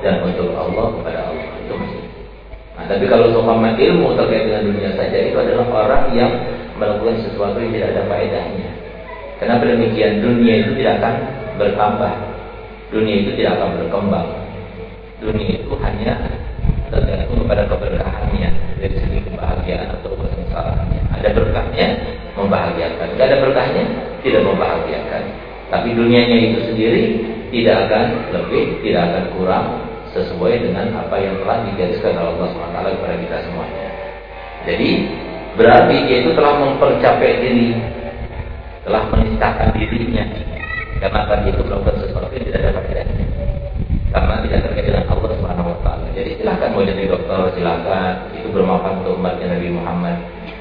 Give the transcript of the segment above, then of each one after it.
dan untuk Allah kepada Allah itu. Nah, tapi kalau seumpama ilmu terkait dengan dunia saja itu adalah orang yang melakukan sesuatu yang tidak ada faedahnya. Kenapa demikian? Dunia itu tidak akan bertambah. Dunia itu tidak akan berkembang. Dunia itu hanya tergantung kepada keberkahannya dari segi kebahagiaan atau kesengsaraannya. Ada berkahnya membahagiakan, tidak ada berkahnya tidak membahagiakan. Tapi dunianya itu sendiri tidak akan lebih, tidak akan kurang sesuai dengan apa yang telah digariskan oleh Allah SWT kepada kita semuanya. Jadi berarti dia itu telah mempercapai diri, telah menistakan dirinya karena tadi itu melakukan sesuatu yang tidak ada faedahnya karena tidak terkait dengan Allah Taala. Jadi silahkan mau jadi dokter silahkan itu bermanfaat untuk umatnya Nabi Muhammad.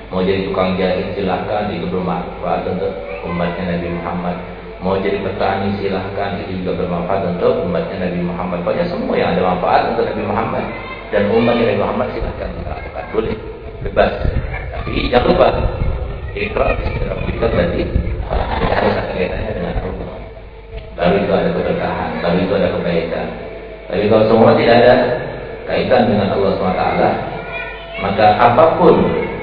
Mau jadi tukang jahit silahkan itu bermanfaat untuk umatnya Nabi Muhammad. Mau jadi petani silahkan itu juga bermanfaat untuk umatnya Nabi Muhammad. Pokoknya semua yang ada manfaat untuk Nabi Muhammad dan umatnya Nabi Muhammad silahkan kita lakukan. Boleh, bebas. Tapi jangan lupa ikrar kita berarti harus ada kaitannya dengan Allah. Baru itu ada keberkahan, baru itu ada kebaikan. Tapi kalau semua tidak ada kaitan dengan Allah SWT, maka apa pun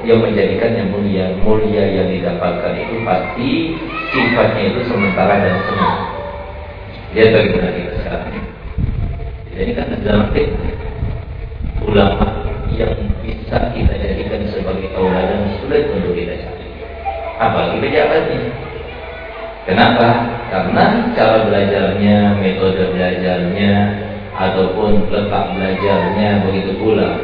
yang menjadikan yang mulia mulia yang didapatkan itu pasti sifatnya itu sementara dan semu. Lihat bagaimana kita sekarang. Jadi kan dalam ulama yang bisa kita jadikan sebagai tauladan sulit untuk kita cari. Apalagi pejabatnya. Kenapa? Karena cara belajarnya, metode belajarnya, ataupun letak belajarnya begitu pula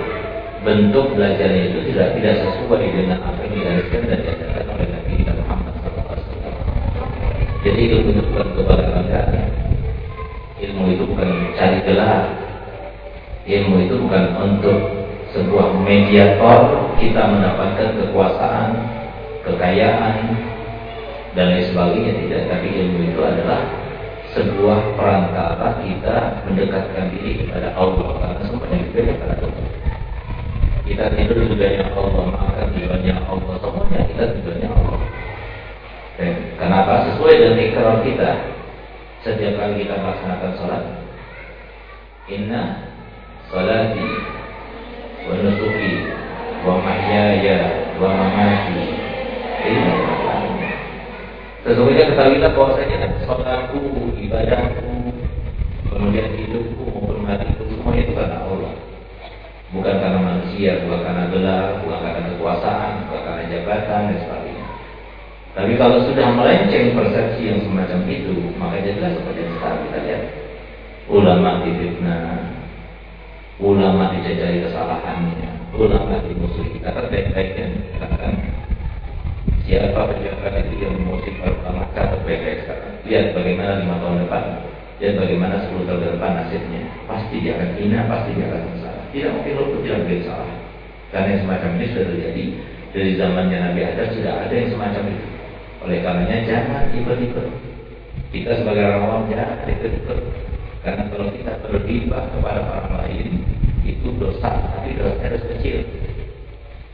bentuk belajarnya itu tidak tidak sesuai dengan apa yang diajarkan dan diajarkan oleh Nabi kita Muhammad SAW. Jadi itu bukan kebanggaan. Ilmu itu bukan cari gelar. Ilmu itu bukan untuk sebuah mediator kita mendapatkan kekuasaan, kekayaan, dan lain sebagainya tidak. Tapi ilmu itu adalah sebuah perantara kita mendekatkan diri kepada Allah karena semuanya berbeda pada Allah kita tidur tujuannya Allah makan tujuannya Allah semuanya kita tujuannya Allah. Dan kenapa sesuai dengan ikrar kita setiap kali kita melaksanakan sholat inna sholati wa nusuki wa mahyaya wa mamati ini Sesungguhnya ketahuilah bahwasanya sholatku, ibadahku, kemudian hidupku maupun matiku semuanya itu karena Allah bukan karena manusia, bukan karena gelar, bukan karena kekuasaan, bukan karena jabatan dan sebagainya. Tapi kalau sudah melenceng persepsi yang semacam itu, maka jadilah seperti yang sekarang kita lihat. Ulama difitnah, ulama dijajari kesalahannya, ulama dimusuhi. Kata baik-baiknya, katakan siapa pejabat itu yang memusuhi para ulama, kata baik-baik sekarang. Lihat bagaimana lima tahun depan, lihat bagaimana sepuluh tahun depan nasibnya. Pasti dia akan hina, pasti dia akan tidak mungkin luput mungkin salah. Karena yang semacam ini sudah terjadi dari zamannya Nabi Adam sudah ada yang semacam itu. Oleh karenanya jangan ikut-ikut. Kita sebagai orang awam jangan ikut-ikut. Karena kalau kita bergibah kepada orang lain itu dosa, tapi dosa harus kecil.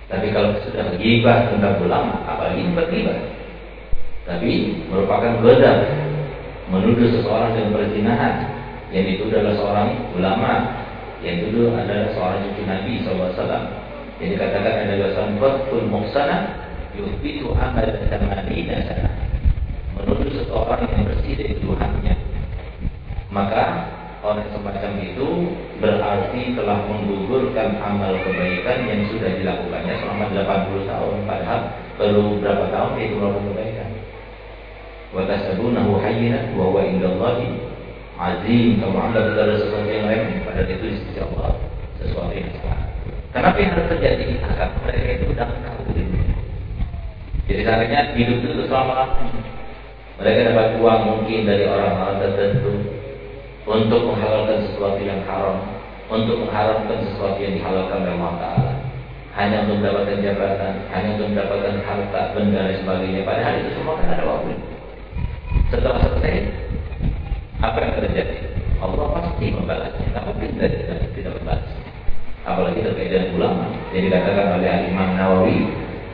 Tapi kalau sudah gibah tentang ulama, apalagi bergibah. Tapi merupakan godam menuduh seseorang dengan perzinahan yang itu adalah seorang ulama yang dulu adalah seorang cucu Nabi SAW yang dikatakan adalah seorang Fathul Muqsana Yuhbitu amal dan sana. Menuduh seseorang yang bersih dari Tuhannya. Maka orang semacam itu berarti telah menggugurkan amal kebaikan yang sudah dilakukannya selama 80 tahun Padahal baru berapa tahun dia melakukan kebaikan. Wa tasabunahu hayyinan wa huwa indallahi azim. Kamu anggap itu ada sesuatu yang lain pada itu sisi Allah sesuatu yang salah kenapa yang harus terjadi? Akan mereka itu sudah tahu jadi seharusnya hidup itu selama mereka dapat uang mungkin dari orang-orang tertentu untuk menghalalkan sesuatu yang haram untuk mengharamkan sesuatu yang dihalalkan oleh Allah Ta'ala. Hanya untuk mendapatkan jabatan hanya untuk mendapatkan harta, benda dan sebagainya. Padahal itu semua kan ada waktu. Setelah selesai apa yang terjadi? Allah pasti membalasnya. Tapi tidak tidak, tidak membalas. Apalagi terkait dengan ulama. Jadi dikatakan oleh Imam Nawawi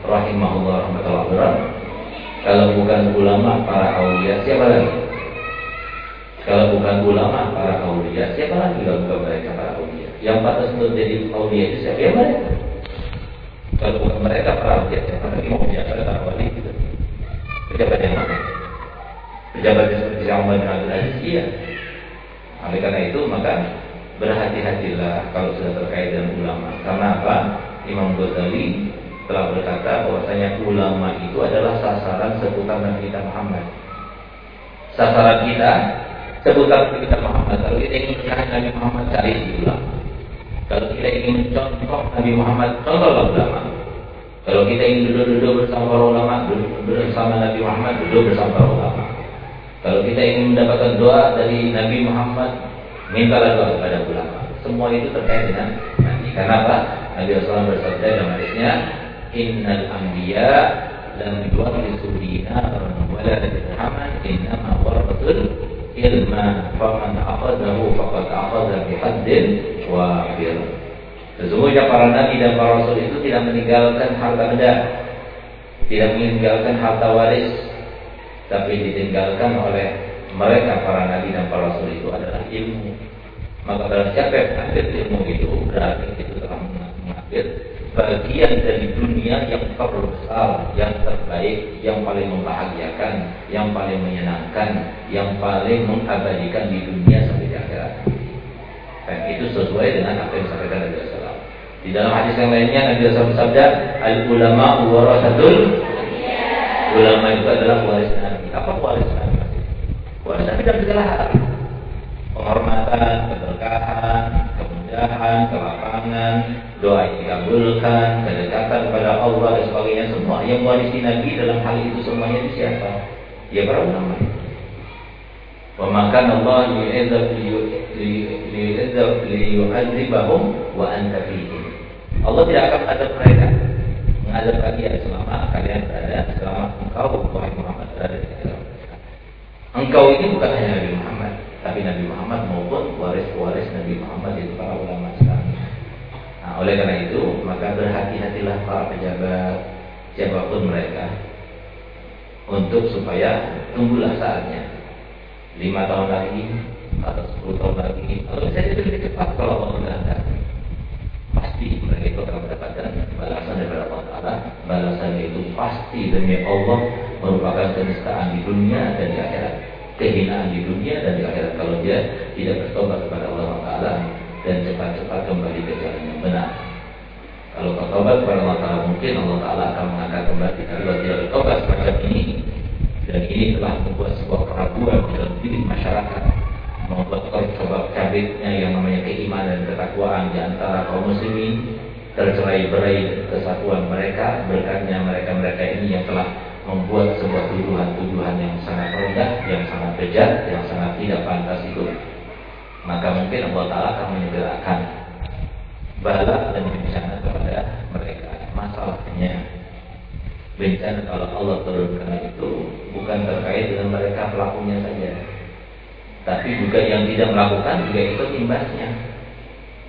rahimahullah rahmatullah kalau bukan ulama para aulia siapa lagi? Kalau bukan ulama para aulia, siapa lagi kalau bukan mereka para aulia? Yang pantas untuk jadi aulia itu siapa? Ya mereka. Kalau bukan mereka para aulia, siapa lagi mau menjadi para wali itu? Pejabat yang mana? Pejabat yang seperti Umar bin Abdul Aziz, iya. Oleh karena itu maka berhati-hatilah kalau sudah terkait dengan ulama. Karena apa? Imam Ghazali telah berkata bahwasanya ulama itu adalah sasaran seputar Nabi kita Muhammad. Sasaran kita seputar Nabi kita Muhammad. Kalau kita ingin mencari Nabi Muhammad cari ulama. Kalau kita ingin mencontoh Nabi Muhammad, contohlah ulama. Kalau kita ingin duduk-duduk bersama para ulama, duduk bersama Nabi Muhammad, duduk bersama para ulama. Kalau kita ingin mendapatkan doa dari Nabi Muhammad, mintalah doa kepada ulama. Semua itu terkait dengan Nabi. Karena apa? Nabi SAW bersabda dalam hadisnya, innal anbiya lam yuwarrisu dinaran wala dirhaman innama warasul ilma faman akhadahu faqad akhadha bihaddin wafir Sesungguhnya para nabi dan para rasul itu tidak meninggalkan harta benda, tidak meninggalkan harta waris, tapi ditinggalkan oleh mereka para nabi dan para rasul itu adalah ilmu. Maka barang siapa yang mengambil ilmu itu berarti itu telah mengambil bagian dari dunia yang terbesar, yang terbaik, yang paling membahagiakan, yang paling menyenangkan, yang paling mengabadikan di dunia sampai di akhirat. Dan itu sesuai dengan apa yang disampaikan Nabi. Di dalam hadis yang lainnya Nabi Sallam bersabda, al ulama warasatul ulama itu adalah waris Nabi. Apa waris Nabi? Waris Nabi dalam segala hal. Penghormatan, keberkahan, kemudahan, kelapangan, doa yang dikabulkan, kedekatan kepada Allah dan sebagainya semua yang mewarisi Nabi dalam hal itu semuanya itu siapa? Ya para ulama. Pemakan Allah liyu'adzibahum wa anta. Allah tidak akan ada mereka mengadab kalian selama kalian berada selama engkau wahai Muhammad berada di dalam Engkau ini bukan hanya Nabi Muhammad, tapi Nabi Muhammad maupun waris-waris Nabi Muhammad itu para ulama sekalian. Nah, oleh karena itu, maka berhati-hatilah para pejabat siapa pun mereka untuk supaya tunggulah saatnya. Lima tahun lagi atau sepuluh tahun lagi atau bisa lebih cepat kalau Allah pasti mereka itu akan mendapatkan Taala balasan itu pasti demi Allah merupakan kenistaan di dunia dan di akhirat kehinaan di dunia dan di akhirat kalau dia tidak bertobat kepada Allah Taala dan cepat-cepat kembali ke jalan yang benar. Kalau bertobat kepada Allah Ta'ala mungkin Allah Ta'ala akan mengangkat kembali. Kalau tidak bertobat semacam ini dan ini telah membuat sebuah keraguan dalam diri masyarakat membuat sebab cabitnya yang namanya keimanan dan ketakwaan di antara kaum muslimin tercerai berai kesatuan mereka berkatnya mereka-mereka ini yang telah membuat sebuah tuduhan-tuduhan yang sangat rendah, yang sangat bejat, yang sangat tidak pantas itu maka mungkin Allah Ta'ala akan menyegerakan bala dan bencana kepada mereka. Masalahnya, bencana kalau Allah turunkan itu bukan terkait dengan mereka pelakunya saja, tapi juga yang tidak melakukan juga itu imbasnya.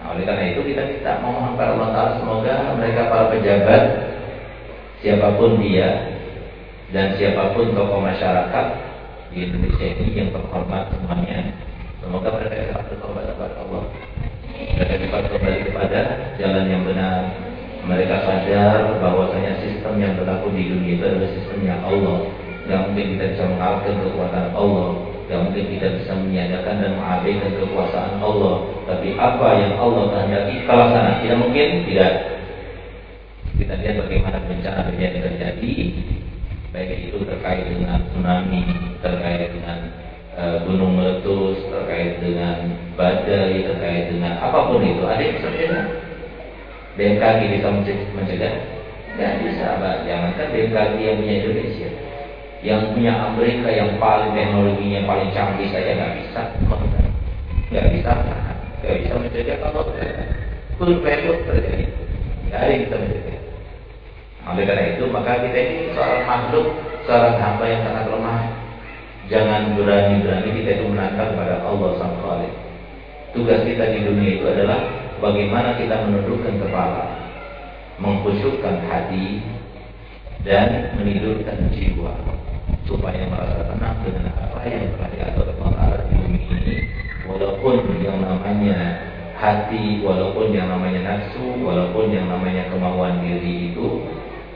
Nah, oleh karena itu kita minta memohon kepada Allah semoga mereka para pejabat, siapa pun dia, dan siapa pun tokoh masyarakat di Indonesia ini yang terhormat semuanya Semoga mereka bertobat kepada Allah. Mereka dapat kembali kepada jalan yang benar. Mereka sadar bahwasanya sistem yang berlaku di dunia itu adalah sistemnya Allah. Yang mungkin kita bisa mengalahkan kekuatan Allah. Yang mungkin kita bisa menyiadakan dan mengabaikan kekuasaan Allah. Tapi apa yang Allah kehendaki sana Tidak mungkin, tidak. Kita lihat bagaimana bencana yang terjadi baik itu terkait dengan tsunami, terkait dengan Eh, gunung meletus, terkait dengan badai, terkait dengan apa pun itu. Ada yang bisa mencegah? BMKG bisa mencegah? Tidak bisa, Pak. Jangankan BMKG yang punya Indonesia. Yang punya Amerika yang paling teknologinya paling canggih saya nggak bisa. Nggak bisa, nggak bisa mencegah kalau pun pekut terjadi. Nggak ada yang bisa mencegah. Oleh karena itu, maka kita ini seorang makhluk, seorang hamba yang sangat lemah Jangan berani-berani kita itu menantang kepada Allah Khalik. Tugas kita di dunia itu adalah bagaimana kita menundukkan kepala, mengkhusyukkan hati, dan menidurkan jiwa supaya merasa tenang dengan apa yang telah diatur Allah di bumi ini. Walaupun yang namanya hati walaupun yang namanya nafsu walaupun yang namanya kemauan diri itu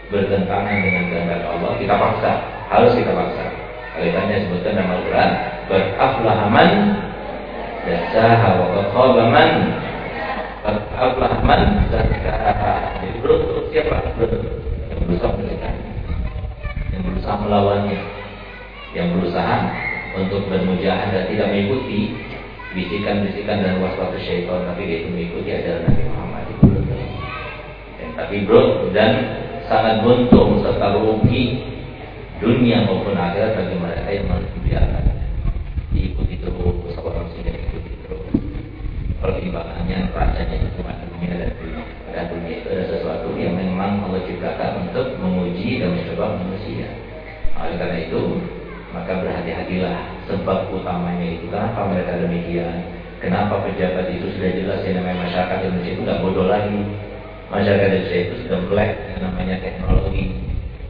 bertentangan dengan kehendak Allah kita paksa. Harus kita paksa. Kalimatnya sebutkan dalam Al-Quran beraflahaman dasaha wa khaba man beraflahaman dasaha jadi beruntung siapa? Beruntung yang berusaha yang berusaha melawannya yang berusaha untuk bermujahadah tidak mengikuti bisikan-bisikan dan waswas syaitan tapi dia itu mengikuti ajaran Nabi Muhammad itu dan, tapi bro dan sangat buntung serta rugi dunia maupun akhirat bagi mereka yang membiarkan diikuti terus seorang ikuti terus. Pertimbangannya rasanya cuma dunia dan dunia. Dan dunia itu adalah sesuatu yang memang Allah ciptakan untuk menguji dan mencoba manusia. Oleh karena itu maka berhati-hatilah sebab utamanya itu kenapa mereka demikian? Kenapa pejabat itu sudah jelas yang namanya masyarakat Indonesia itu nggak bodoh lagi? Masyarakat Indonesia itu sudah melek yang namanya teknologi.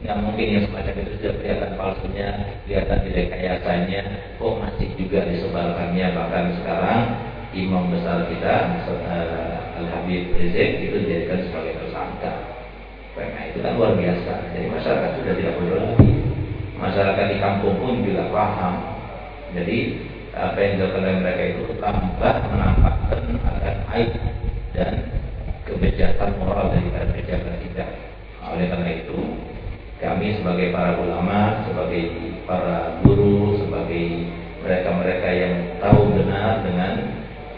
Nggak mungkin yang semacam itu sudah kelihatan palsunya kelihatan direkayasanya kok masih juga disebarkannya bahkan sekarang imam besar kita Al Habib Rizik itu dijadikan sebagai tersangka. Nah itu kan luar biasa. Jadi masyarakat sudah tidak bodoh lagi masyarakat di kampung pun juga paham. Jadi apa yang dilakukan oleh mereka itu tambah menampakkan akan aib dan kebejatan moral dari para pejabat kita. Nah, oleh karena itu, kami sebagai para ulama, sebagai para guru, sebagai mereka-mereka yang tahu benar dengan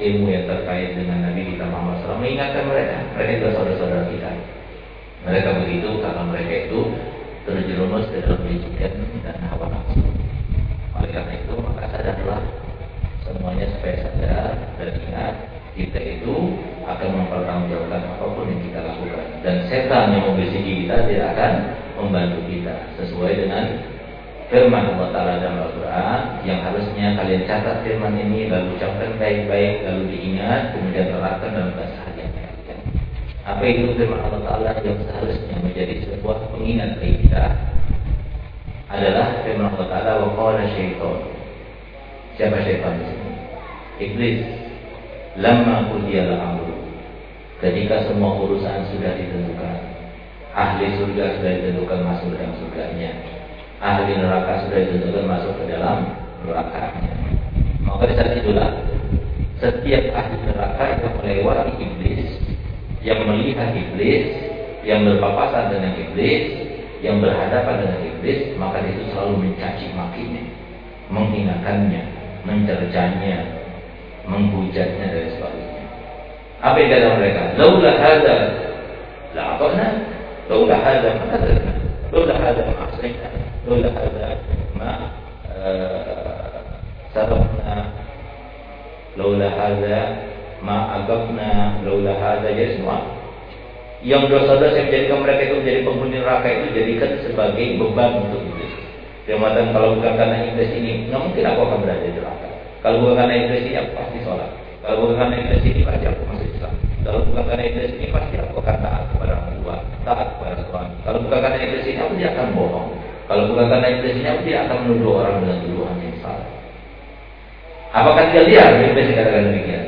ilmu yang terkait dengan Nabi kita Muhammad SAW mengingatkan mereka, mereka itu saudara-saudara kita. Mereka begitu karena mereka itu terjerumus dalam bisikan dan hawa nafsu. Oleh karena itu maka sadarlah semuanya supaya sadar dan ingat kita itu akan mempertanggungjawabkan apa pun yang kita lakukan dan setan yang membisiki kita tidak akan membantu kita sesuai dengan firman Allah Taala dalam Al-Quran yang harusnya kalian catat firman ini lalu ucapkan baik-baik lalu diingat kemudian terapkan dalam keseharian. Apa itu firman Allah Taala yang seharusnya menjadi sebuah pengingat bagi kita adalah firman Allah Taala wa qala syaitan. Siapa syaitan di sini? Iblis. Lama kudiya amru. Ketika semua urusan sudah ditentukan, ahli surga sudah ditentukan masuk ke dalam surganya, ahli neraka sudah ditentukan masuk ke dalam nerakanya. Maka di saat itulah setiap ahli neraka yang melewati iblis, yang melihat iblis, yang berpapasan dengan iblis, yang berhadapan dengan iblis, maka itu selalu mencaci makinya, menghinakannya, mencercanya, menghujatnya dan sebagainya. Apa yang kata mereka? Laula hadza la atana, laula hadza ma laula hadza ma laula hadza ma sarafna, laula hadza ma agabna, laula hadza ya semua yang dosa-dosa yang menjadikan mereka itu menjadi penghuni neraka itu jadikan sebagai beban untuk iblis. Dia mengatakan kalau bukan karena iblis ini, nggak mungkin aku akan berada di neraka. Kalau bukan karena iblis ini, aku pasti sholat. Kalau bukan karena iblis ini, pasti aku masuk Islam. Kalau bukan karena iblis ini, pasti aku akan taat kepada orang tua, taat kepada suami. Kalau bukan karena iblis ini, aku tidak akan bohong. Kalau bukan karena iblis ini, aku tidak akan menuduh orang dengan tuduhan yang salah. Apakah dia lihat iblis katakan demikian?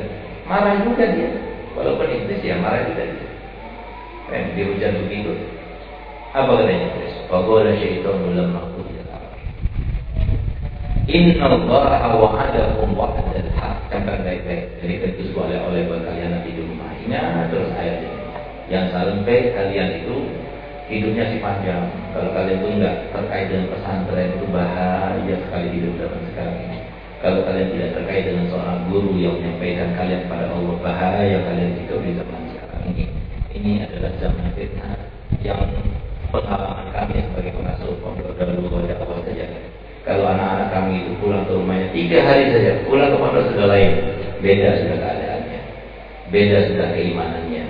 Marah juga dia. Walaupun iblis ya marah juga dia. Kan dihujat begitu. Apa katanya Iblis? Syaitanu lamma qudiya Inna Allah wa'adakum wa'adal haq. Catat baik-baik. Jadi tentu oleh oleh kalian nanti di rumah. Ingat terus ayat ini. Yang sampai kalian itu hidupnya si panjang. Kalau kalian itu enggak terkait dengan pesantren itu bahaya sekali hidup dalam sekarang ini. Kalau kalian tidak terkait dengan seorang guru yang menyampaikan kalian pada Allah bahaya kalian hidup di zaman sekarang ini ini adalah zaman fitnah yang pengalaman kami sebagai pengasuh pada awal saja. Kalau anak-anak kami itu pulang ke rumahnya tiga hari saja, pulang ke pondok sudah lain, beda sudah keadaannya, beda sudah keimanannya,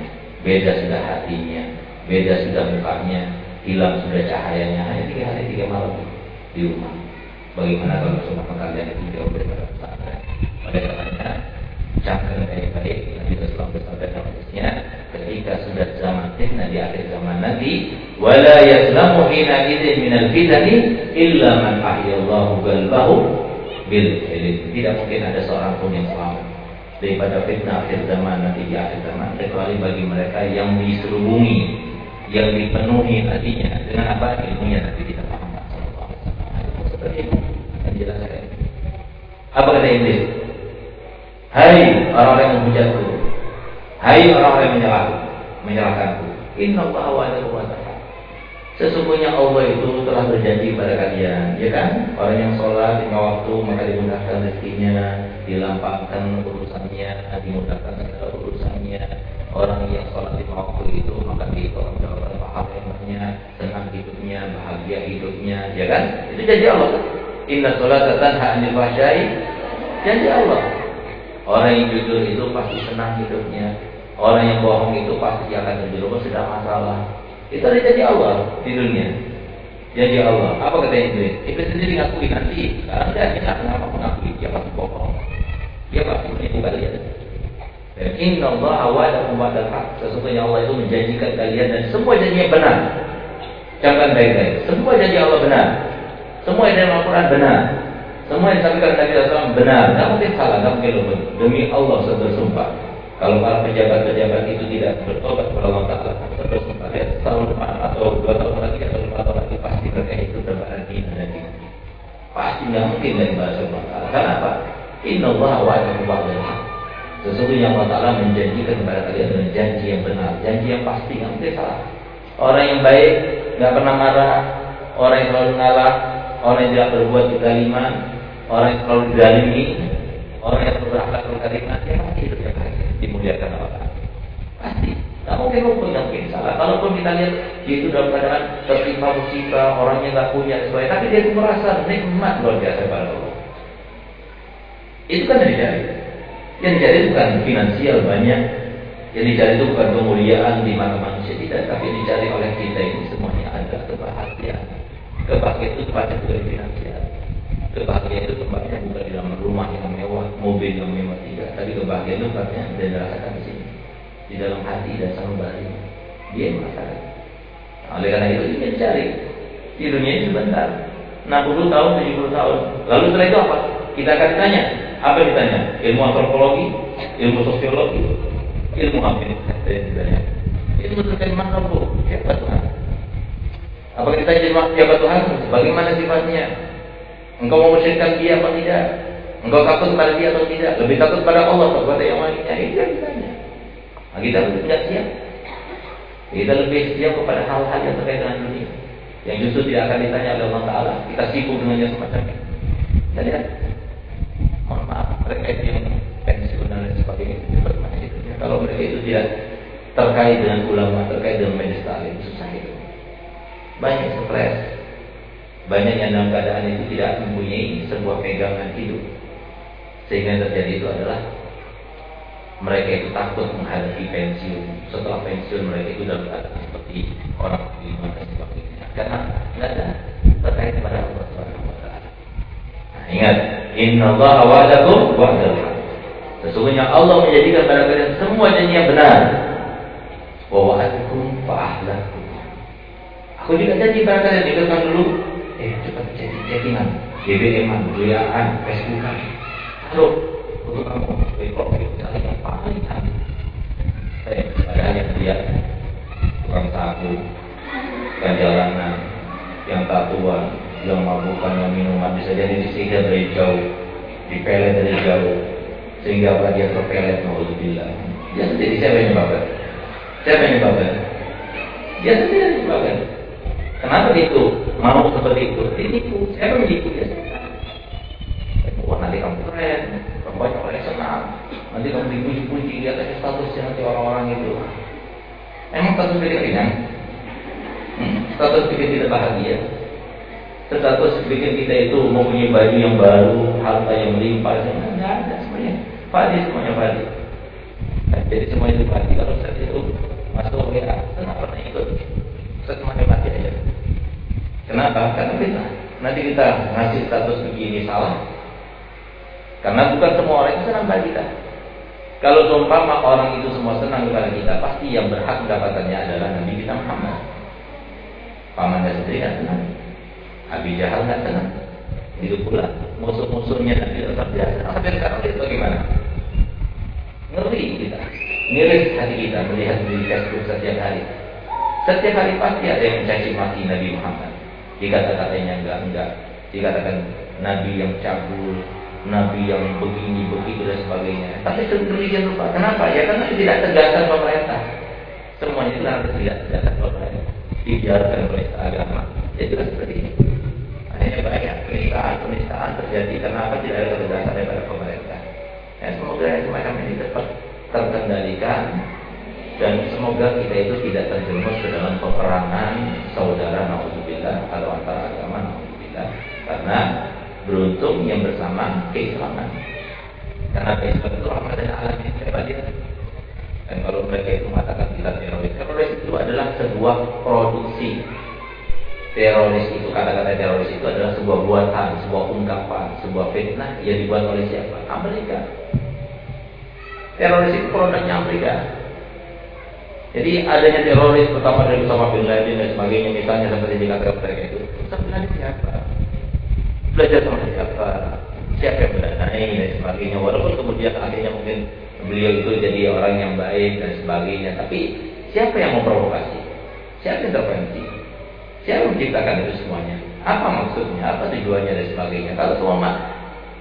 beda sudah hatinya, beda sudah mukanya, hilang sudah cahayanya hanya tiga hari tiga malam di rumah. Bagaimana kalau semua kalian itu jauh daripada pesantren? Oleh karenanya, camkan baik-baik hadisnya ketika sudah zaman fitnah di akhir zaman nanti wala yaslamu hina idzin minal fitani illa man ahyallahu qalbahu bil ilm. Tidak mungkin ada seorang pun yang selamat daripada fitnah akhir zaman nanti di akhir zaman kecuali bagi mereka yang diserubungi yang dipenuhi hatinya. Dengan apa? Ilmunya nanti kita paham seperti itu yang dijelaskan. Apa kata Iblis? Hai orang-orang yang menghujatku Hai orang-orang yang menyalahku menyalahkanku Inna Allah wa Sesungguhnya Allah itu telah berjanji kepada kalian, ya kan? Orang yang sholat lima waktu maka dimudahkan rezekinya, dilampangkan urusannya, dimudahkan segala urusannya. Orang yang sholat lima waktu itu maka diperoleh pahala yang senang hidupnya, bahagia hidupnya, ya kan? Itu janji Allah. Inna sholat tanha anil fahsyai. Janji Allah. Orang yang jujur itu pasti senang hidupnya. Orang yang bohong itu pasti akan terjerumus dalam masalah. Itu ada janji Allah di dunia. Janji Allah. Apa kata Iblis? Iblis sendiri ngakui nanti. Sekarang dia kita kenapa mengakui dia pasti bohong. Dia pasti menipu kalian. Dan inna Allah wa'adakum haq. Sesungguhnya Allah itu menjanjikan kalian dan semua janjinya benar. Jangan baik-baik. Semua janji Allah benar. Semua yang dalam Al-Quran benar. Semua yang disampaikan Nabi SAW benar. Tidak mungkin salah, tidak mungkin lupa. Demi Allah saya bersumpah. Kalau para pejabat-pejabat itu tidak bertobat kepada Allah Taala bersumpah ya, tahun depan atau dua tahun lagi atau lima tahun lagi pasti mereka itu berarti nanti pasti nggak mungkin dari bahasa Allah Taala. Karena apa? Inna Allah wa'adahu wa'adul Sesungguhnya Allah Taala menjanjikan kepada kalian dengan janji yang benar, janji yang pasti nggak mungkin salah. Orang yang baik nggak pernah marah, orang yang selalu ngalah, orang yang tidak berbuat kezaliman, orang yang selalu dizalimi, orang yang berakhlak berkarimah, dia pasti yang dimuliakan Allah. Pasti. Tidak mungkin hukum, tidak mungkin salah. Kalaupun kita lihat dia itu dalam keadaan tertimpa musibah, orangnya nggak punya sesuai, tapi dia itu merasa nikmat luar biasa pada Allah. Itu kan yang dicari. Yang dicari bukan finansial banyak, yang dicari itu bukan kemuliaan di mata manusia tidak, tapi yang dicari oleh kita ini semuanya ada kebahagiaan. Kebahagiaan itu dari finansial. Kebahagiaan itu tempatnya bukan di dalam rumah yang mewah, mobil yang mewah tidak. Tapi kebahagiaan itu tempatnya dirasakan di sini. Di dalam hati dan sanubari. Dia merasakan. Nah, oleh karena itu ini dicari. Di dunia ini sebentar. 60 tahun, 70 tahun. Lalu setelah itu apa? Kita akan ditanya. Apa yang ditanya? Ilmu antropologi, ilmu sosiologi, ilmu apa ini? ditanya. Ilmu terkait mana bu? Siapa Tuhan? Apa kita jadi siapa Tuhan? Bagaimana sifatnya? Engkau mau mensyirikkan dia apa tidak? Engkau takut pada dia atau tidak? Lebih takut pada Allah atau pada yang lainnya? Itu yang ditanya. Nah, kita lebih tidak siap. Kita lebih siap kepada hal-hal yang terkait dengan dunia. Yang justru tidak akan ditanya oleh Allah Ta'ala. Kita sibuk dengannya semacam itu. Kita lihat. Mohon maaf, mereka itu yang pensiun dan lain sebagainya. Itu Kalau mereka itu tidak terkait dengan ulama, terkait dengan majelis taklim, susah itu. Banyak stres, banyak yang dalam keadaan itu tidak mempunyai sebuah pegangan hidup. Sehingga yang terjadi itu adalah mereka itu takut menghadapi pensiun. Setelah pensiun mereka itu dalam keadaan seperti orang beriman dan sebagainya. Karena tidak ada terkait pada Allah Subhanahu. Nah, ingat, Inna Allah wa'adakum wa'adal Sesungguhnya Allah menjadikan pada kalian semua janji yang benar. Wa wa'adakum fa'ahlakum. Aku juga janji pada kalian, dengarkan dulu eh cepat jadi chattingan BBM-an, WA-an, Facebook-an untuk kamu sebagai profil cari paling cantik saya ada yang lihat tukang sapu tukang jalanan yang tatuan yang mabukan yang minuman bisa jadi disingkir dari jauh dipelet dari jauh sehingga apa dia terpelet bilang dia sendiri siapa yang nyebabkan? Siapa yang nyebabkan? Dia sendiri Kenapa itu mau seperti itu? Ditipu. Siapa menipu ya? Wah nanti kamu keren, kamu banyak orang senang. Nanti kamu dipuji-puji, lihat aja statusnya nanti orang-orang itu. Emang status bikin ringan? Hmm? Status bikin kita bahagia? Status bikin kita itu mempunyai baju yang baru, harta yang melimpah, nggak ada semuanya. Fadi semuanya Fadi. Nah, jadi semua itu Fadi. Kalau saya itu masuk WA, kenapa ikut? Saya cuma mati aja. Kenapa? Karena kita Nanti kita ngasih status begini salah. Karena bukan semua orang itu senang pada kita. Kalau seumpama orang itu semua senang kepada kita, pasti yang berhak mendapatkannya adalah Nabi kita Muhammad. Pamannya sendiri kan senang. Abi Jahal nggak senang. Itu pula musuh-musuhnya Nabi tetap biasa. Sampai sekarang itu bagaimana? Ngeri kita. Miris hati kita melihat di Facebook setiap hari. Setiap hari pasti ada yang mencaci maki Nabi Muhammad. Dikata-katanya enggak-enggak. Dikatakan Nabi yang cabul, Nabi yang begini, begitu dan sebagainya. Tapi demikian lupa. Kenapa? Ya karena tidak tegaskan pemerintah. Semuanya itu harus tidak tegaskan pemerintah. Dibiarkan oleh agama. Ya jelas seperti ini. Hanya banyak penistaan-penistaan terjadi karena apa tidak ada ketegasan daripada pemerintah. Ya, semoga yang semacam ini dapat terkendalikan dan semoga kita itu tidak terjerumus ke dalam peperangan saudara naudzubillah atau antara agama naudzubillah karena beruntung yang bersama keislaman. Karena Islam itu rahmat dan alamin siapa dia dan kalau mereka itu mengatakan kita teroris teroris itu adalah sebuah produksi. Teroris itu kata-kata teroris itu adalah sebuah buatan sebuah ungkapan sebuah fitnah yang dibuat oleh siapa? Amerika. Teroris itu produknya Amerika jadi adanya teroris pertama dari Osama bin Laden dan sebagainya misalnya seperti dikatakan mereka itu Osama bin siapa belajar sama siapa siapa yang mendanai dan sebagainya. Walaupun kemudian akhirnya mungkin beliau itu jadi orang yang baik dan sebagainya tapi siapa yang memprovokasi? Siapa yang intervensi siapa yang menciptakan itu semuanya? Apa maksudnya? Apa tujuannya dan sebagainya? Kalau semua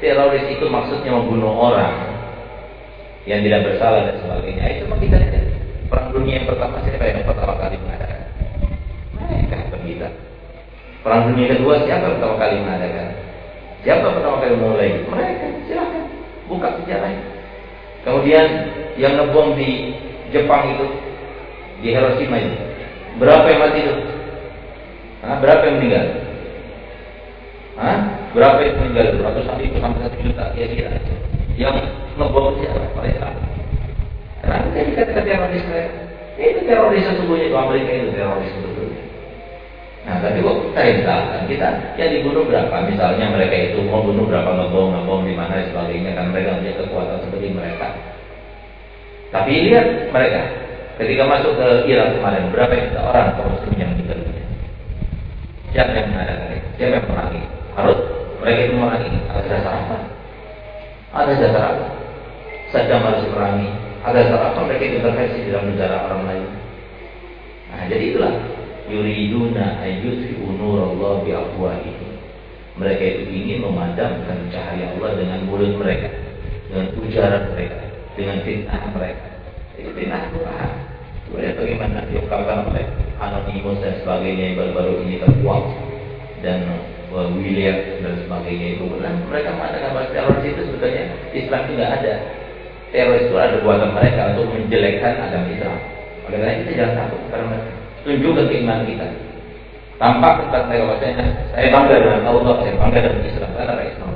teroris itu maksudnya membunuh orang yang tidak bersalah dan sebagainya itu mah kita lihat dunia yang pertama siapa yang pertama kali mengadakan mereka kita perang dunia kedua siapa pertama kali mengadakan Siapa pertama kali mulai? Mereka, silahkan buka sejarahnya. Kemudian yang ngebom di Jepang itu di Hiroshima itu berapa yang mati itu? Hah? Berapa yang meninggal? Hah? Berapa yang meninggal? Ratusan ribu sampai satu juta kira-kira. Yang ngebom siapa? Mereka. Karena kita dikatakan teroris mereka. Itu teroris sesungguhnya itu Amerika itu teroris sebetulnya. Nah, tapi kok kita kan kita yang dibunuh berapa? Misalnya mereka itu mau bunuh berapa ngebom, ngebom di mana sebagainya kan mereka punya kekuatan seperti mereka. Tapi lihat mereka ketika masuk ke Irak kemarin berapa juta orang muslim yang meninggal? Siapa yang mengadakan? Siapa yang memerangi? Harus mereka itu memerangi atas dasar apa? Atas dasar apa? Saddam harus diperangi. Atas dasar apa mereka intervensi dalam negara orang lain? Nah, jadi itulah yuriduna ayyutfi'u nurallah biafwahihim. Mereka itu ingin memadamkan cahaya Allah dengan mulut mereka, dengan ujaran mereka, dengan fitnah mereka. Itu fitnah Quran. Kemudian bagaimana diungkapkan oleh Anonymous dan sebagainya yang baru-baru ini terkuat dan uh, William dan sebagainya itu dan mereka mengatakan bahwa teroris itu sebetulnya Islam itu tidak ada teroris itu ada buatan mereka untuk menjelekkan agama Islam oleh karena kita jangan takut karena mereka tunjukkan keimanan kita. Tampak tentang bahwasanya saya bangga dengan Allah, saya bangga dengan Islam. Karena Islam.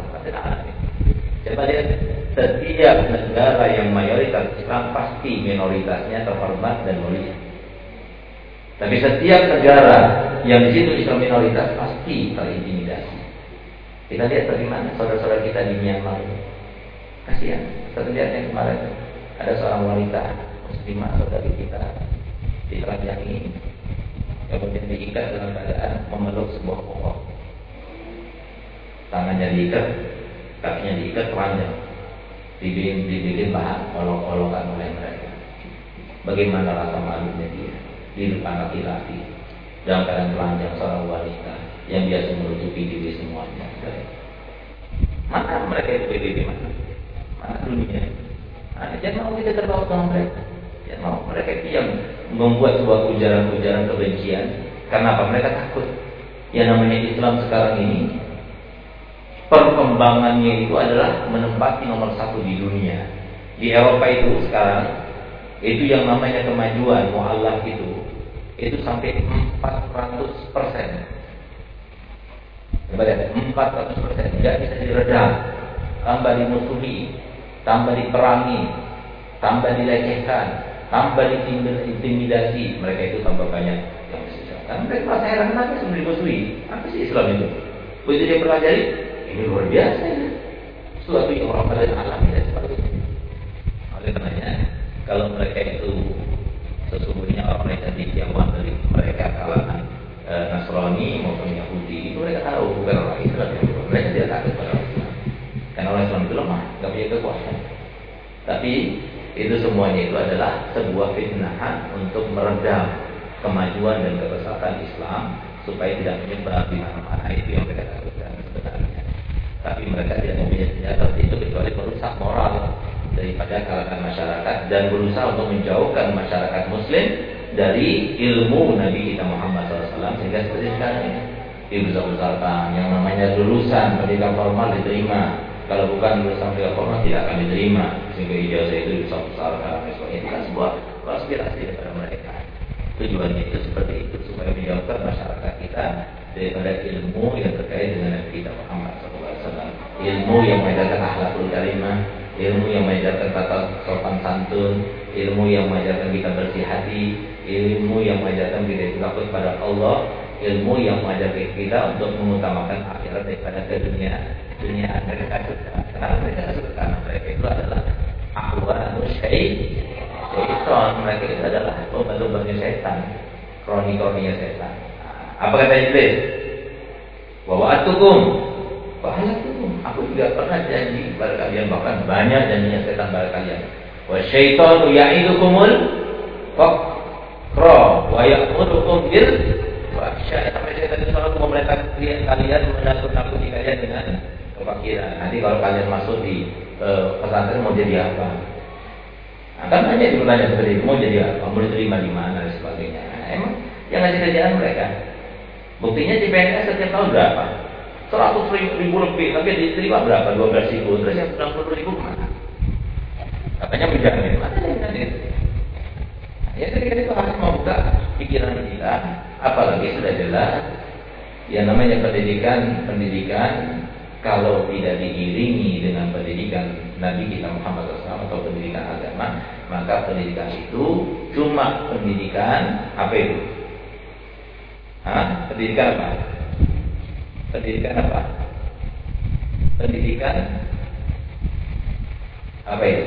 Coba lihat setiap negara yang mayoritas Islam pasti minoritasnya terhormat dan mulia. Tapi setiap negara yang di situ Islam minoritas pasti terintimidasi. Kita lihat bagaimana saudara-saudara kita di Myanmar. Kasihan. Satu lihat yang kemarin ada seorang wanita muslimah saudari kita ditelanjangi kemudian diikat dalam keadaan memeluk sebuah pohon. Tangannya diikat, kakinya diikat telanjang, dibikin, dibikin bahan olok-olokan oleh mereka. Bagaimana rasa malunya dia di depan laki-laki dalam keadaan telanjang seorang wanita yang biasa menutupi diri semuanya. Mana mereka itu PBB mana? Dunia? Nah, jangan mau kita terbawa dengan mereka. Jangan mau mereka itu yang membuat sebuah ujaran-ujaran kebencian. Karena apa? Mereka takut. Yang namanya Islam sekarang ini perkembangannya itu adalah menempati nomor satu di dunia. Di Eropa itu sekarang itu yang namanya kemajuan mualaf itu itu sampai 400 persen. Coba lihat 400 persen. Tidak bisa diredam. Tambah dimusuhi tambah diperangi tambah dilecehkan tambah intimidasi mereka itu tambah banyak yang sesat karena mereka merasa heran kenapa sebelum dimusuhi apa sih Islam itu? Begitu dia pelajari? Ini luar biasa ya. suatu yang orang pada alami dan sebagainya. Oleh karenanya kalau mereka itu sesungguhnya orang yang dijauhan dari mereka kalangan e, Nasrani maupun Tapi itu semuanya itu adalah sebuah fitnahan untuk meredam kemajuan dan kebesaran Islam supaya tidak menyebar di mana-mana. Itu yang mereka lakukan sebenarnya. Tapi mereka tidak mempunyai senjata itu kecuali merusak moral daripada kalangan masyarakat dan berusaha untuk menjauhkan masyarakat Muslim dari ilmu Nabi kita Muhammad SAW sehingga seperti sekarang ini. Dibesar-besarkan yang namanya lulusan pendidikan formal diterima kalau bukan lulusan pendidikan formal tidak akan diterima. Sehingga ijazah itu dibesar-besarkan itu kan sebuah konspirasi daripada mereka. Tujuannya itu seperti itu supaya menjauhkan masyarakat kita daripada ilmu yang terkait dengan Nabi kita Muhammad SAW. Ilmu yang mengajarkan akhlakul karimah ilmu yang mengajarkan tata sopan santun ilmu yang mengajarkan kita bersih hati ilmu yang mengajarkan kita takut pada Allah ilmu yang mengajarkan kita untuk mengutamakan akhirat daripada ke dunia mereka suka karena mereka suka karena mereka itu adalah ahwan syaitan mereka itu adalah pembantu-pembantu setan kroni-kroninya setan. Apa kata Iblis? Bahwa atukum bahaya tukum aku juga pernah janji kepada kalian bahkan banyak janjinya setan pada kalian. Wa syaitanu ya'idukumul faqra wa ya'murukum bil fahsya sampai saya tadi selalu memerintahkan kalian menakut-nakuti kalian dengan kefakiran. Nanti kalau kalian masuk di uh, pesantren mau jadi apa? Nah, kan banyak ditanya seperti itu, mau jadi apa? Mau diterima di mana dan sebagainya. Nah, emang yang ngasih kerjaan mereka. Buktinya di PNS setiap tahun berapa? 100 ribu, lebih, tapi diterima berapa? 12 ribu, terus yang 90 ribu ke mana? Katanya menjamin, mana yang? Ya ketika itu harus membuka pikiran kita, apalagi sudah jelas yang namanya pendidikan pendidikan kalau tidak diiringi dengan pendidikan Nabi kita Muhammad SAW atau pendidikan agama, maka pendidikan itu cuma pendidikan apa itu? Hah? Pendidikan apa? Pendidikan apa? Pendidikan apa itu?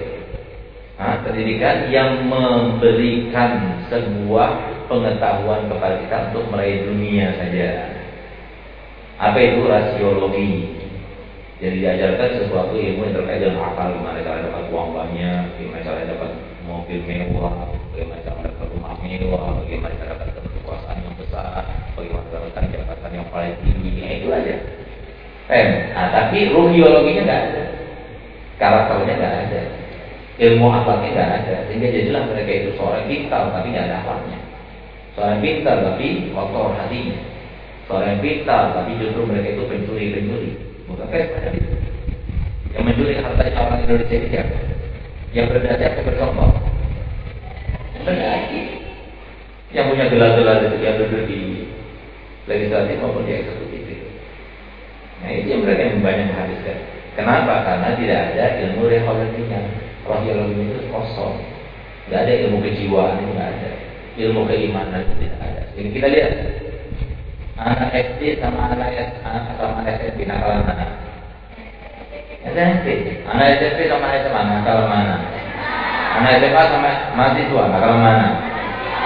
Nah, pendidikan yang memberikan sebuah pengetahuan kepada kita untuk meraih dunia saja. Apa itu rasiologi? Jadi diajarkan sesuatu ilmu yang terkait dengan akal, gimana cara dapat uang banyak, gimana cara dapat mobil mewah, bagaimana cara dapat rumah mewah, bagaimana cara dapat kekuasaan yang besar, bagaimana cara dapat jabatan yang paling tinggi, ya, itu aja. Eh, nah, tapi ruhiologinya nggak ada, karakternya nggak ada. Ilmu akhlaknya nggak ada. Sehingga jadilah mereka itu seorang pintar tapi nggak ada akhlaknya seorang pintar tapi kotor hatinya. Seorang pintar tapi justru mereka itu pencuri-pencuri bukan kayak seperti itu yang mencuri harta orang Indonesia ini siapa? Yang berdasar ke bersombong lagi yang punya gelar-gelar yang duduk di legislatif maupun di eksekutif itu. Nah itu yang mereka yang banyak menghabiskan. Kenapa? Karena tidak ada ilmu revolusinya Wahyu itu kosong. Tidak ada ilmu kejiwaan itu nggak ada. Ilmu keimanan itu tidak ada. Jadi kita lihat anak SD sama anak sama anak SMP nakal mana? SMP. Anak SMP sama SMA nakal mana? Anak SMA sama mahasiswa nakal mana?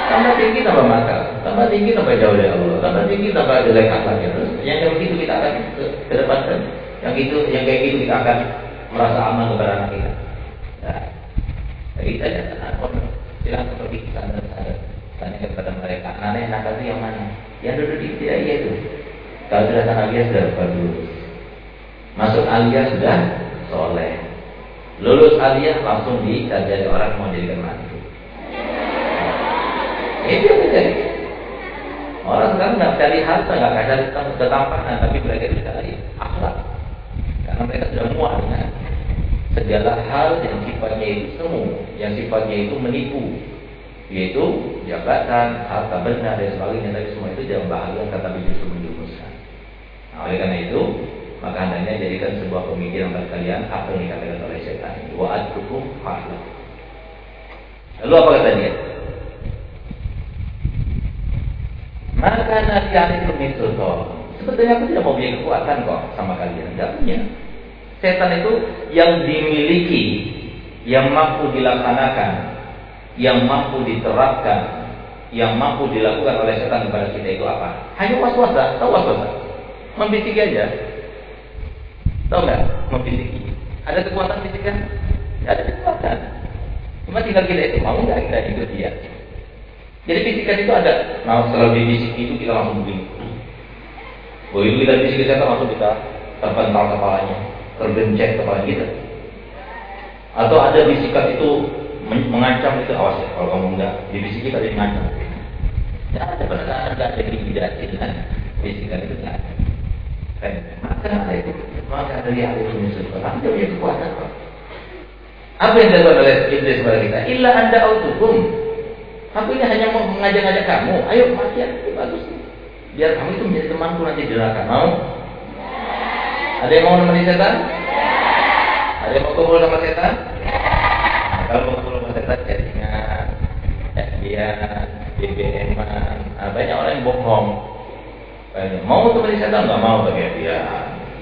Tambah tinggi tambah nakal, tambah tinggi tambah jauh dari Allah, tambah tinggi tambah jelek akhlaknya. Terus yang kayak begitu kita akan ke, depan kan? Yang itu, yang kayak gitu kita akan merasa aman kepada anak kita. Nah, jadi saya silakan pergi ke sana sana tanya kepada mereka anak nakal itu yang mana? Yang duduk di tidak iya itu kalau sudah sana alia sudah bagus. Masuk alia sudah soleh. Lulus alia langsung dicari orang mau jadikan mantu itu yang terjadi orang sekarang nggak cari harta nggak cari ketampanan tapi mereka cari akhlak. Karena mereka sudah muak dengan segala hal yang sifatnya itu semu, yang sifatnya itu menipu, yaitu jabatan, harta benda dan sebagainya. Tapi semua itu jangan bahagia tapi justru menjurumuskan. Nah, oleh karena itu, maka hendaknya jadikan sebuah pemikiran bagi kalian apa yang dikatakan oleh setan. Wa atukum fahlah. Lalu apa kata dia? Maka nanti itu Sebetulnya aku tidak mau punya kekuatan kok sama kalian. Tidak punya. Setan itu yang dimiliki, yang mampu dilaksanakan, yang mampu diterapkan, yang mampu dilakukan oleh setan kepada kita itu apa? Hanya was-was, tahu was-was? Membisiki aja. Tahu nggak? Membisiki. Ada kekuatan fisik kan? Ada kekuatan. Cuma tinggal kita itu mau nggak kita ikut dia. Jadi fisikan itu ada. Nah setelah bisik itu kita langsung begini. Begitu kita bisik kita langsung kita terpental kepalanya, tergencet kepala kita. Atau ada bisikan itu mengancam itu awas ya kalau kamu enggak dibisiki tadi mengancam. Tidak ada pernah ada yang dibidatin kan bisikan itu tidak ada. Maka itu maka dari itu menyusul orang dia punya kekuatan. Apa yang dilakukan oleh iblis kepada kita? Illa anda autukum. Aku ini hanya mau mengajak-ngajak kamu. Ayo mati ya, bagus. Biar kamu itu menjadi temanku nanti di neraka. Mau? Ada yang mau nemenin setan? Ada yang mau kumpul sama setan? Kalau kumpul setan, chattingan, FBN, BBM, nah, banyak orang yang bohong. Banyak. Mau temenin setan? Nggak mau pakai dia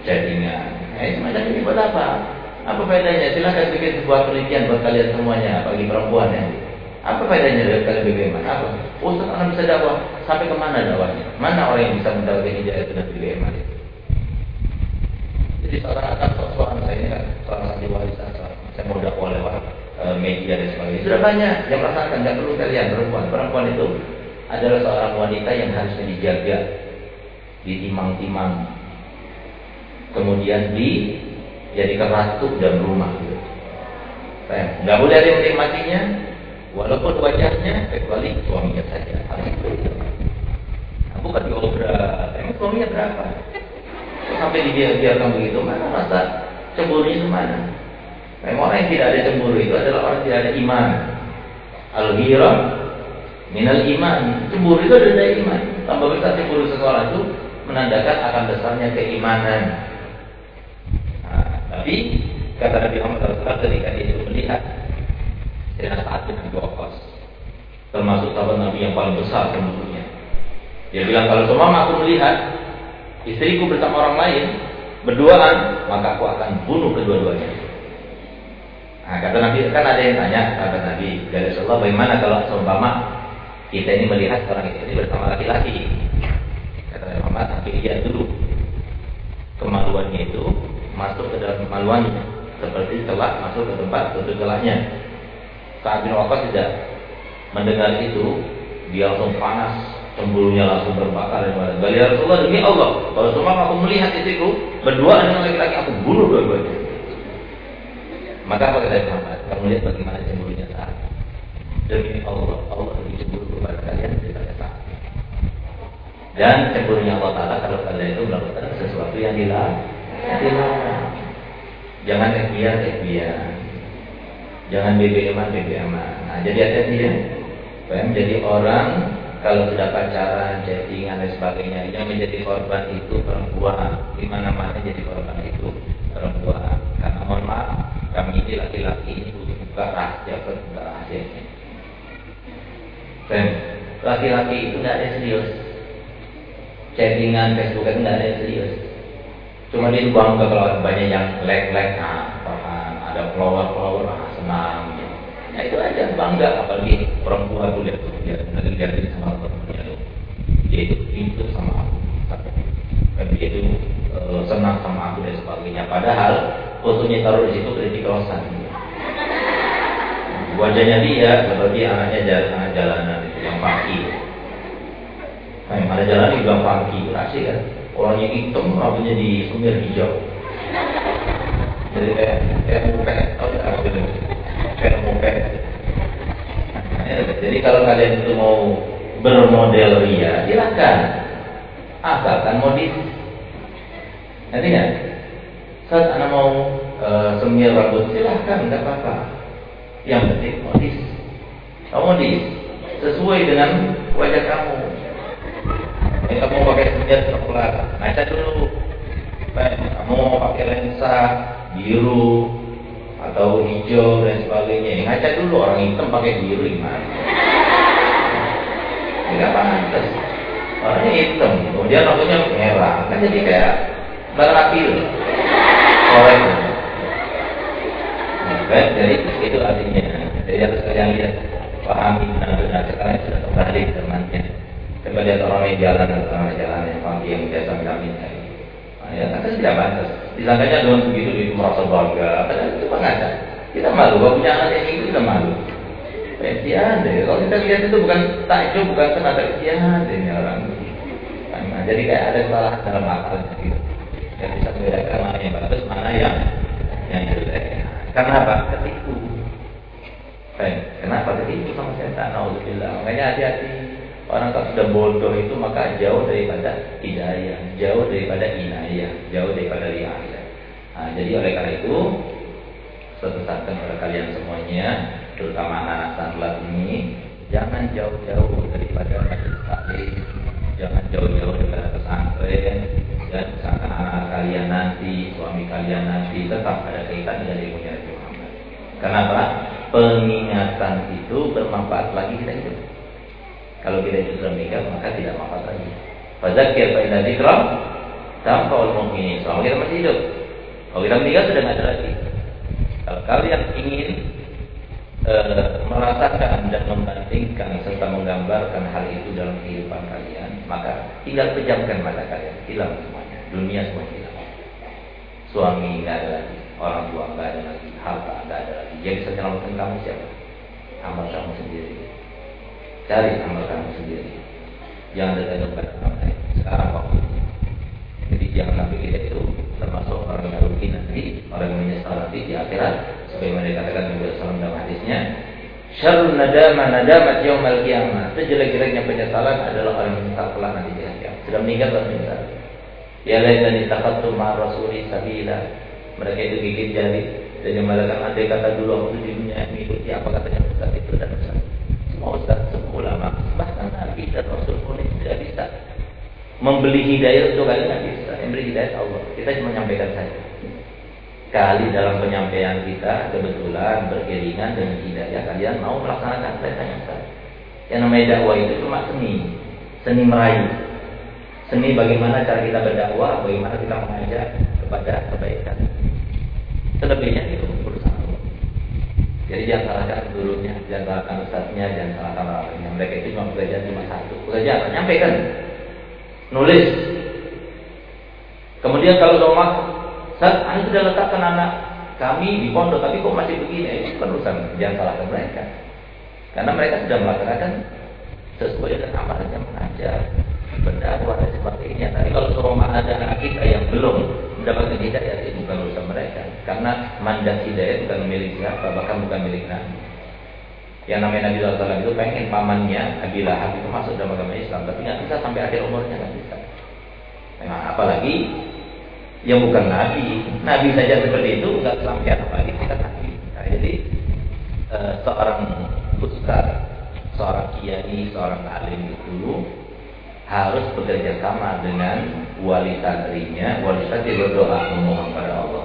chattingan. Eh, semacam ini buat apa? Apa faedahnya? Silahkan bikin sebuah penelitian buat kalian semuanya, bagi perempuan ya. Apa faedahnya dari kalian bagaimana? Apa? Ustaz anak bisa dakwah sampai ke mana dakwahnya? Mana orang yang bisa mendapatkan hidayah dengan bagaimana? Jadi seorang anak seorang saya ini kan seorang ahli waris saya mau dakwah lewat media dan sebagainya. Sudah banyak yang merasakan, nggak perlu kalian perempuan. Perempuan itu adalah seorang wanita yang harusnya dijaga, ditimang-timang, kemudian di jadikan ratu dan rumah gitu. Nggak boleh ada yang menikmatinya, walaupun wajahnya kecuali suaminya saja. Harus itu. Nah, bukan diobrak. Emang suaminya berapa? Sampai dibiarkan begitu, mana rasa cemburunya itu mana? Memang orang yang tidak ada cemburu itu adalah orang yang tidak ada iman. Al-ghira minal iman. Cemburu itu adalah iman. Tambah besar cemburu seseorang itu menandakan akan besarnya keimanan. Tapi kata Nabi Muhammad SAW ketika dia itu melihat Sayyidina Sa'ad bin Abi Waqqas termasuk sahabat Nabi yang paling besar penduduknya. Dia bilang kalau semua aku melihat istriku bersama orang lain berduaan, maka aku akan bunuh kedua-duanya. Nah, kata Nabi kan ada yang tanya kata Nabi, ya Rasulullah bagaimana kalau seumpama kita ini melihat orang ini bersama laki-laki? Kata Nabi Muhammad, tapi lihat dulu kemaluannya itu masuk ke dalam kemaluannya seperti celak masuk ke tempat tutup celaknya saat bin Waqqas tidak mendengar itu dia langsung panas cemburunya langsung terbakar dan marah. Bali Rasulullah demi Allah, kalau semua aku melihat itu berdua dengan laki-laki aku bunuh dua-duanya. Maka apa kata Muhammad? Kamu lihat bagaimana cemburunya saat demi Allah, Allah lebih cemburu kepada kalian daripada saat. Dan cemburunya Allah Taala kalau kalian itu melakukan sesuatu yang dilarang. Jangan FBA, FBA. Jangan BBM, BBM. Nah, jadi hati-hati ya. menjadi orang kalau sudah pacaran, chattingan dan sebagainya, yang menjadi korban itu perempuan. Di mana-mana jadi korban itu perempuan. Karena mohon maaf, kami ini laki-laki ini butuh buka rahasia, buka rahasia. Dan laki-laki itu tidak ada serius. Chattingan, Facebook itu tidak ada serius Cuma dia bangga kalau banyak yang like-like, nah, ada follower-follower, nah, senang. Nah itu aja bangga, apalagi perempuan tuh lihat tuh, lagi lihat sama temennya tuh. Dia itu itu sama aku, dan dia itu e, senang sama aku dan sebagainya. Padahal fotonya taruh di situ kritik rosan. Wajahnya dia seperti anaknya jalan anak jalanan itu yang pagi. Nah, yang ada jalan bilang pagi, asik kan? Orangnya hitam, rambutnya di sumir hijau. Jadi kayak kayak mupet. Jadi kalau kalian itu mau bermodel ria, silakan. Asalkan modis. Nanti ya, saat anak mau e, semir rambut, silahkan, tidak apa-apa. Yang penting modis. Kamu modis sesuai dengan wajah kamu ini kamu pakai senjata terpular, ngaca dulu. Kamu mau pakai lensa biru atau hijau dan sebagainya, ya, ngaca dulu. Orang hitam pakai biru gimana? Tidak pantas. Orangnya hitam, kemudian rambutnya merah, kan jadi kayak berapil. Korek. Nah, kan? Jadi itu artinya. Jadi harus kalian lihat, pahami benar-benar sekarang sudah kembali ke temannya. Coba lihat orang yang jalan orang jalan yang pagi yang biasa kami cari. Nah, ya, kan tidak pantas. Disangkanya dengan begitu itu merasa bangga. Padahal itu pengajar. Kita malu. Kalau punya anak yang itu kita malu. Istiadah. Kalau kita lihat itu bukan takjub, bukan senada istiadah ini orang. Nah, jadi kayak ada salah dalam akalnya gitu. Yang bisa membedakan mana yang bagus, mana yang yang jelek. Karena apa? Ketipu. Baik. Kenapa ketipu sama setan? Alhamdulillah. Makanya hati-hati. Orang kalau sudah bodoh itu maka jauh daripada hidayah, jauh daripada inayah, jauh daripada riayah. Nah, jadi oleh karena itu, suatu saat kepada kalian semuanya, terutama anak-anak sanlat ini, jangan jauh-jauh daripada majelis taklim, jangan jauh-jauh daripada pesantren, dan misalkan anak kalian nanti, suami kalian nanti tetap ada kaitan dengan ilmunya Muhammad. Kenapa? Pengingatan itu bermanfaat lagi kita hidup. Kalau kita itu sudah meninggal maka tidak manfaat lagi. Fadzakir fa inna dzikra tanfa'ul mu'minin. Selama kita masih hidup. Kalau kita meninggal sudah tidak ada lagi. Kalau kalian ingin e, merasakan dan membandingkan serta menggambarkan hal itu dalam kehidupan kalian, maka tinggal pejamkan mata kalian, hilang semuanya, dunia semua hilang. Suami nggak ada lagi, orang tua nggak ada lagi, harta nggak ada lagi. Yang bisa menyelamatkan kamu siapa? Amal kamu sendiri. Cari amal kamu sendiri. Jangan dekat kepada orang lain. Sekarang waktunya. Jadi jangan kita itu termasuk orang yang rugi nanti, orang yang menyesal nanti di akhirat. Sebagaimana dikatakan Nabi Sallam dalam hadisnya, Syarul nadama nadamat yaumal qiyamah. Sejelek-jeleknya penyesalan adalah orang yang menyesal kelak nanti di akhirat. Sudah meninggal baru menyesal. Ya laitani takattu ma rasuli sabila. Mereka itu gigit jari dan yang mengatakan andai kata dulu aku di dunia mengikuti apa katanya Ustaz itu dan Ustaz. Semua Ustaz ulama, bahkan Nabi dan Rasul pun tidak bisa membeli hidayah untuk kalian tidak bisa. Yang beri hidayah Allah. Kita cuma menyampaikan saja. Kali dalam penyampaian kita kebetulan beriringan dengan hidayah kalian mau melaksanakan saya tanya saya. Yang namanya dakwah itu cuma seni, seni merayu. Seni bagaimana cara kita berdakwah, bagaimana kita mengajak kepada kebaikan. Selebihnya itu jadi jangan salahkan gurunya, jangan salahkan ustaznya, jangan salahkan orangnya. Mereka itu cuma belajar cuma satu. Belajar? Nyampaikan. Nulis. Kemudian kalau rumah, saat anda sudah letakkan anak kami di pondok, tapi kok masih begini? Itu kan urusan. Jangan salahkan mereka. Karena mereka sudah melaksanakan sesuai dengan amalnya mengajar, berdakwah dan sebagainya. Tapi kalau rumah ada anak kita yang belum mendapatkan hidayah itu bukan urusan mereka. Karena mandat hidayah bukan milik siapa bahkan bukan milik Nabi. Yang namanya Nabi SAW itu pengen pamannya Abi Lahab itu masuk dalam agama Islam tapi nggak bisa sampai akhir umurnya nggak bisa. Nah, apalagi yang bukan Nabi. Nabi saja seperti itu nggak sampai apalagi kita Nabi. Nah, jadi e, seorang ustaz seorang kiai seorang alim itu harus bekerja sama dengan wali santrinya, wali santri berdoa memohon pada Allah.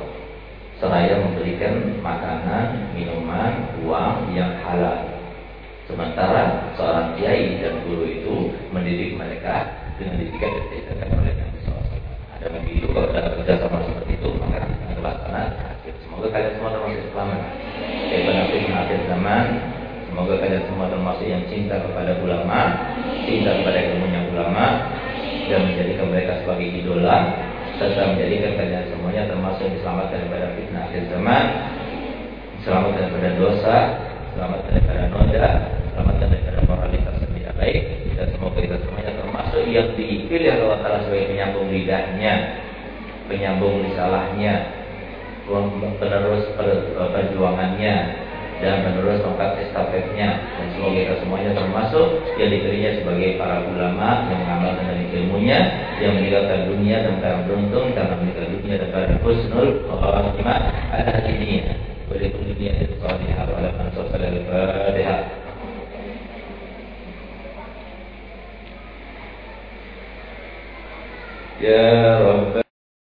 Seraya memberikan makanan, minuman, uang yang halal. Sementara seorang kiai dan guru itu mendidik mereka dengan didikan yang diajarkan oleh SAW. Ada begitu kalau ada kerja sama seperti itu maka akan terlaksana Semoga kalian semua termasuk selamat. Kayak benar akhir zaman Semoga kalian semua termasuk yang cinta kepada ulama, cinta kepada ilmunya ulama, dan menjadikan mereka sebagai idola, serta menjadikan kalian semuanya termasuk diselamatkan daripada fitnah akhir zaman, diselamatkan daripada dosa, diselamatkan daripada noda, diselamatkan daripada moralitas yang tidak baik, dan semoga kita semuanya termasuk yang dipilih Allah Taala sebagai penyambung lidahnya, penyambung risalahnya, penerus perjuangannya, dan menerus tongkat estafetnya. Dan semoga kita semuanya termasuk yang diberinya sebagai para ulama yang mengamalkan dari ilmunya yang meninggalkan dunia dan karena beruntung karena meninggalkan dunia dan karena husnul ada dunia berikut dunia itu salihah ala man al-fatihah Ya Rabb